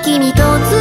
君と